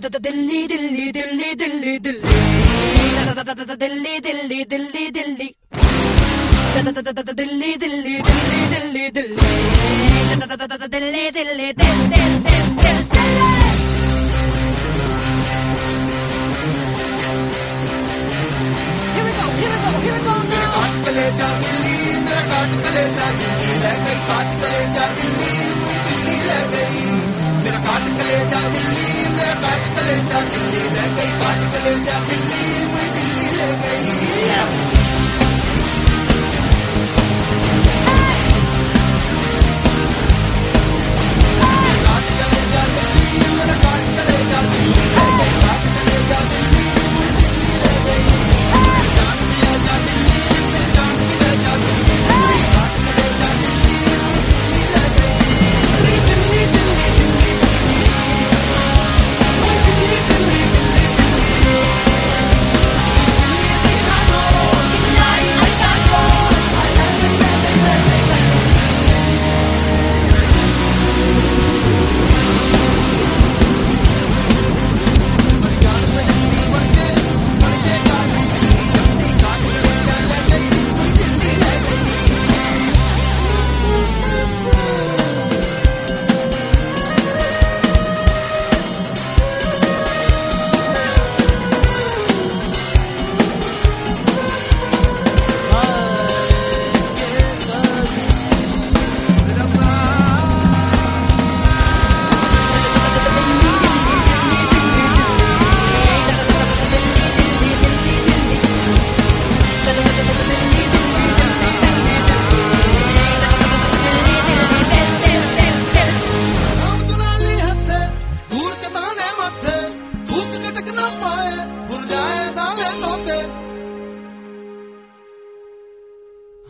Delhi Delhi Delhi Delhi Delhi Delhi Delhi Delhi Delhi Delhi Delhi Delhi Delhi Delhi Delhi Delhi Dil Dil Dil Dil Delhi Kalenda, kalenda, kalenda, kalenda, kalenda,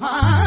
Huh?